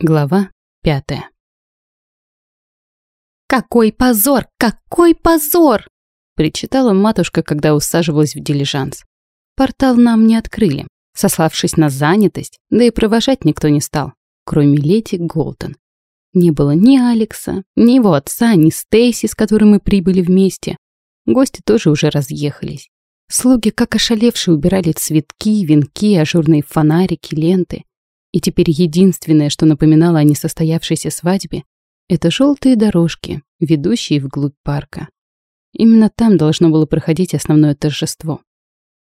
Глава пятая. «Какой позор! Какой позор!» причитала матушка, когда усаживалась в дилижанс. Портал нам не открыли, сославшись на занятость, да и провожать никто не стал, кроме леди Голден. Не было ни Алекса, ни его отца, ни Стейси, с которой мы прибыли вместе. Гости тоже уже разъехались. Слуги, как ошалевшие, убирали цветки, венки, ажурные фонарики, ленты. И теперь единственное, что напоминало о несостоявшейся свадьбе, это желтые дорожки, ведущие вглубь парка. Именно там должно было проходить основное торжество.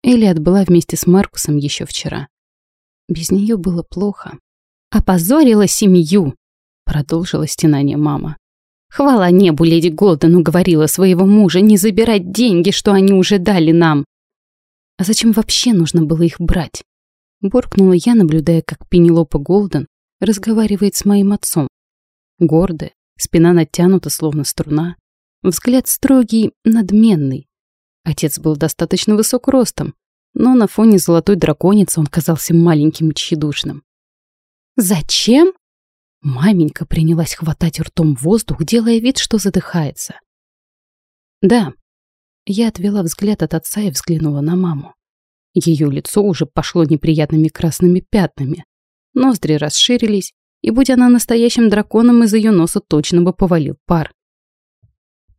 Элли отбыла вместе с Маркусом еще вчера. Без нее было плохо. «Опозорила семью!» — продолжила стенание мама. «Хвала небу, леди Голден уговорила своего мужа не забирать деньги, что они уже дали нам!» «А зачем вообще нужно было их брать?» Буркнула я, наблюдая, как Пенелопа Голден разговаривает с моим отцом. Гордая, спина натянута, словно струна, взгляд строгий, надменный. Отец был достаточно высок ростом, но на фоне золотой драконицы он казался маленьким и тщедушным. «Зачем?» Маменька принялась хватать ртом воздух, делая вид, что задыхается. «Да». Я отвела взгляд от отца и взглянула на маму. Ее лицо уже пошло неприятными красными пятнами. Ноздри расширились, и будь она настоящим драконом, из ее носа точно бы повалил пар.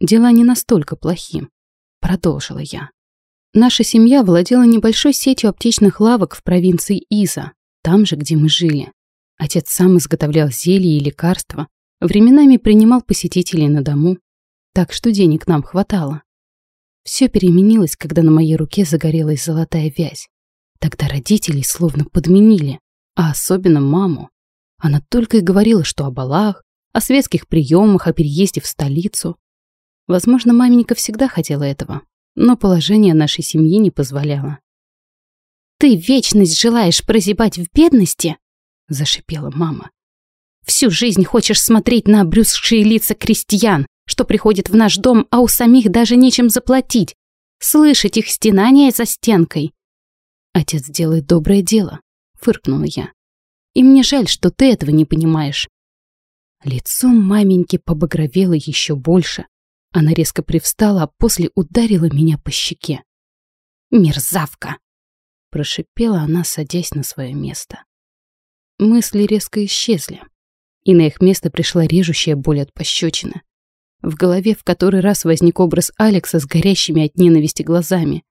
«Дела не настолько плохи», — продолжила я. Наша семья владела небольшой сетью аптечных лавок в провинции Иза, там же, где мы жили. Отец сам изготовлял зелья и лекарства, временами принимал посетителей на дому, так что денег нам хватало. Все переменилось, когда на моей руке загорелась золотая вязь. Тогда родителей словно подменили, а особенно маму. Она только и говорила, что о балах, о светских приемах, о переезде в столицу. Возможно, маменька всегда хотела этого, но положение нашей семьи не позволяло. «Ты вечность желаешь прозябать в бедности?» — зашипела мама. «Всю жизнь хочешь смотреть на обрюзгшие лица крестьян, что приходит в наш дом, а у самих даже нечем заплатить. Слышать их стенания за стенкой. Отец делает доброе дело, фыркнула я. И мне жаль, что ты этого не понимаешь. Лицо маменьки побагровело еще больше. Она резко привстала, а после ударила меня по щеке. «Мерзавка!» — прошипела она, садясь на свое место. Мысли резко исчезли, и на их место пришла режущая боль от пощечины. В голове в который раз возник образ Алекса с горящими от ненависти глазами.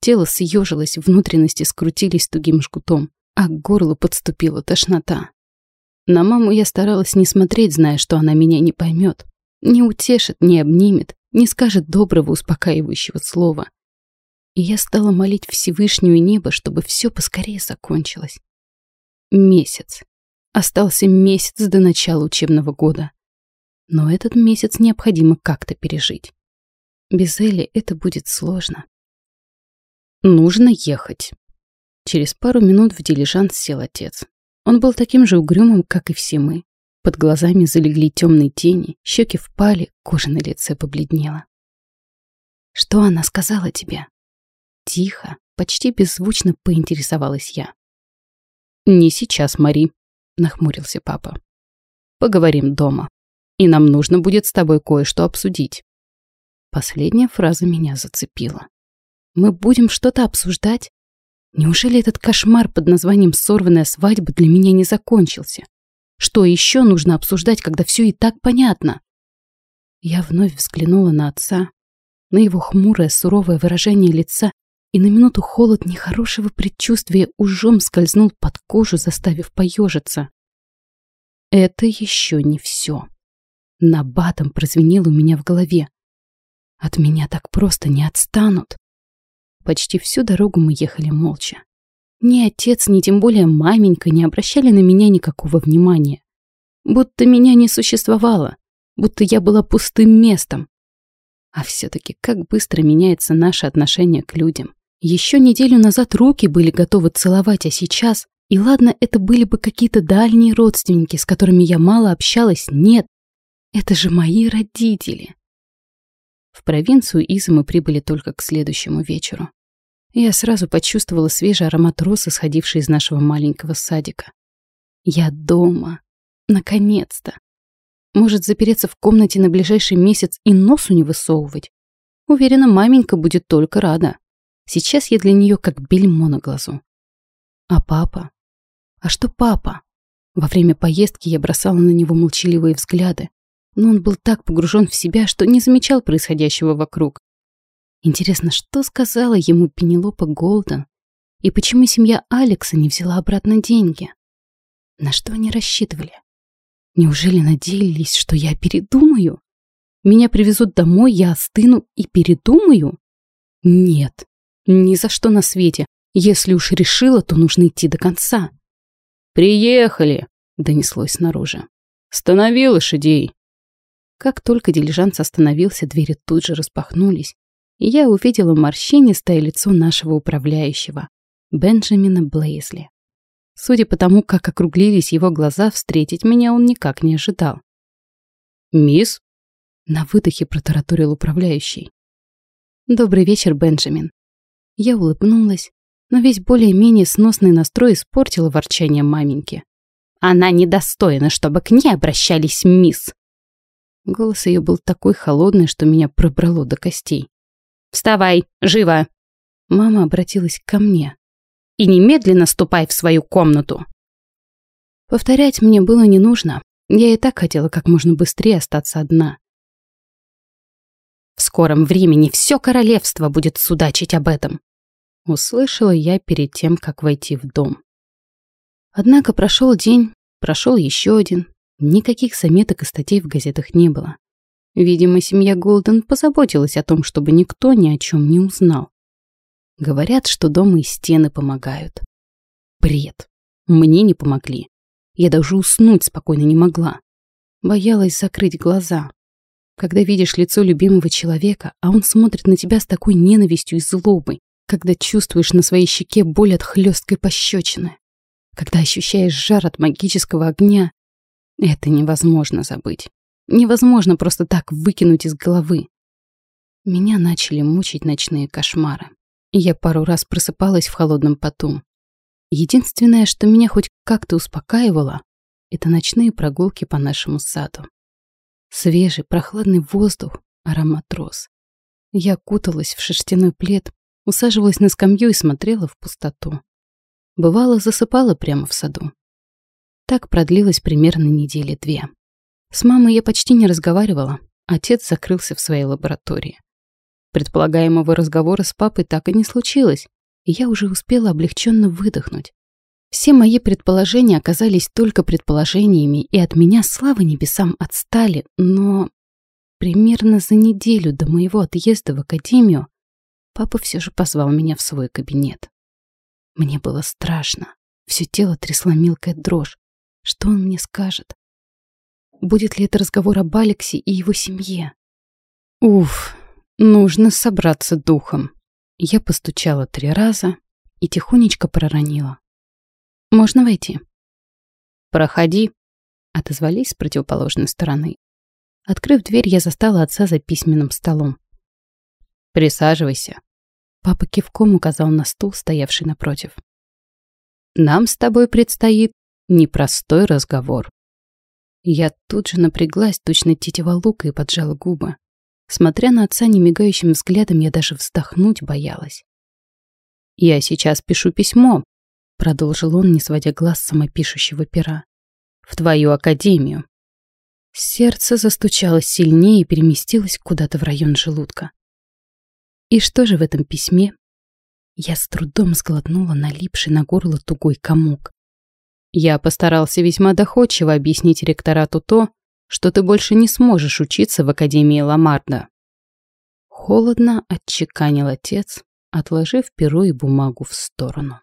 Тело съежилось, внутренности скрутились тугим жгутом, а к горлу подступила тошнота. На маму я старалась не смотреть, зная, что она меня не поймет, не утешит, не обнимет, не скажет доброго, успокаивающего слова. И я стала молить Всевышнюю небо, чтобы все поскорее закончилось. Месяц. Остался месяц до начала учебного года. Но этот месяц необходимо как-то пережить. Без Эли это будет сложно. Нужно ехать. Через пару минут в дилижанс сел отец. Он был таким же угрюмым, как и все мы. Под глазами залегли темные тени, щеки впали, кожа на лице побледнела. «Что она сказала тебе?» Тихо, почти беззвучно поинтересовалась я. «Не сейчас, Мари», — нахмурился папа. «Поговорим дома» и нам нужно будет с тобой кое-что обсудить». Последняя фраза меня зацепила. «Мы будем что-то обсуждать? Неужели этот кошмар под названием «сорванная свадьба» для меня не закончился? Что еще нужно обсуждать, когда все и так понятно?» Я вновь взглянула на отца, на его хмурое, суровое выражение лица, и на минуту холод нехорошего предчувствия ужом скользнул под кожу, заставив поежиться. Это еще не все. Набатом прозвенело у меня в голове. От меня так просто не отстанут. Почти всю дорогу мы ехали молча. Ни отец, ни тем более маменька не обращали на меня никакого внимания. Будто меня не существовало, будто я была пустым местом. А все-таки как быстро меняется наше отношение к людям. Еще неделю назад руки были готовы целовать, а сейчас... И ладно, это были бы какие-то дальние родственники, с которыми я мало общалась, нет. Это же мои родители. В провинцию Изы мы прибыли только к следующему вечеру. Я сразу почувствовала свежий аромат роз, исходивший из нашего маленького садика. Я дома. Наконец-то. Может запереться в комнате на ближайший месяц и носу не высовывать. Уверена, маменька будет только рада. Сейчас я для нее как бельмо на глазу. А папа? А что папа? Во время поездки я бросала на него молчаливые взгляды, но он был так погружен в себя, что не замечал происходящего вокруг. Интересно, что сказала ему Пенелопа Голден? И почему семья Алекса не взяла обратно деньги? На что они рассчитывали? Неужели надеялись, что я передумаю? Меня привезут домой, я остыну и передумаю? Нет, ни за что на свете. Если уж решила, то нужно идти до конца. «Приехали!» — донеслось снаружи. «Станови лошадей!» Как только дилижанс остановился, двери тут же распахнулись, и я увидела морщинистое лицо нашего управляющего, Бенджамина Блейзли. Судя по тому, как округлились его глаза, встретить меня он никак не ожидал. «Мисс?» — на выдохе протараторил управляющий. «Добрый вечер, Бенджамин». Я улыбнулась, но весь более-менее сносный настрой испортила ворчание маменьки. «Она недостойна, чтобы к ней обращались мисс!» Голос ее был такой холодный, что меня пробрало до костей. «Вставай, живо!» Мама обратилась ко мне. «И немедленно ступай в свою комнату!» Повторять мне было не нужно. Я и так хотела как можно быстрее остаться одна. В скором времени все королевство будет судачить об этом. Услышала я перед тем, как войти в дом. Однако прошел день, прошел еще один. Никаких заметок и статей в газетах не было. Видимо, семья Голден позаботилась о том, чтобы никто ни о чем не узнал. Говорят, что дома и стены помогают. Бред. Мне не помогли. Я даже уснуть спокойно не могла. Боялась закрыть глаза. Когда видишь лицо любимого человека, а он смотрит на тебя с такой ненавистью и злобой, когда чувствуешь на своей щеке боль от хлесткой пощечины, когда ощущаешь жар от магического огня, это невозможно забыть. Невозможно просто так выкинуть из головы. Меня начали мучить ночные кошмары. Я пару раз просыпалась в холодном поту. Единственное, что меня хоть как-то успокаивало, это ночные прогулки по нашему саду. Свежий, прохладный воздух, аромат роз. Я куталась в шерстяной плед, усаживалась на скамью и смотрела в пустоту. Бывало, засыпала прямо в саду. Так продлилось примерно недели две. С мамой я почти не разговаривала. Отец закрылся в своей лаборатории. Предполагаемого разговора с папой так и не случилось, и я уже успела облегченно выдохнуть. Все мои предположения оказались только предположениями, и от меня, слава небесам, отстали, но примерно за неделю до моего отъезда в академию папа все же позвал меня в свой кабинет. Мне было страшно, все тело трясла мелкая дрожь. Что он мне скажет? Будет ли это разговор об Алексе и его семье? Уф, нужно собраться духом. Я постучала три раза и тихонечко проронила. «Можно войти?» «Проходи», — отозвались с противоположной стороны. Открыв дверь, я застала отца за письменным столом. «Присаживайся». Папа кивком указал на стул, стоявший напротив. «Нам с тобой предстоит непростой разговор». Я тут же напряглась, точно тетива лука, и поджала губы. Смотря на отца немигающим взглядом, я даже вздохнуть боялась. «Я сейчас пишу письмо», продолжил он, не сводя глаз самопишущего пера. «В твою академию». Сердце застучалось сильнее и переместилось куда-то в район желудка. И что же в этом письме? Я с трудом сглотнула налипший на горло тугой комок. Я постарался весьма доходчиво объяснить ректорату то, что ты больше не сможешь учиться в Академии Ламарда. Холодно отчеканил отец, отложив перо и бумагу в сторону.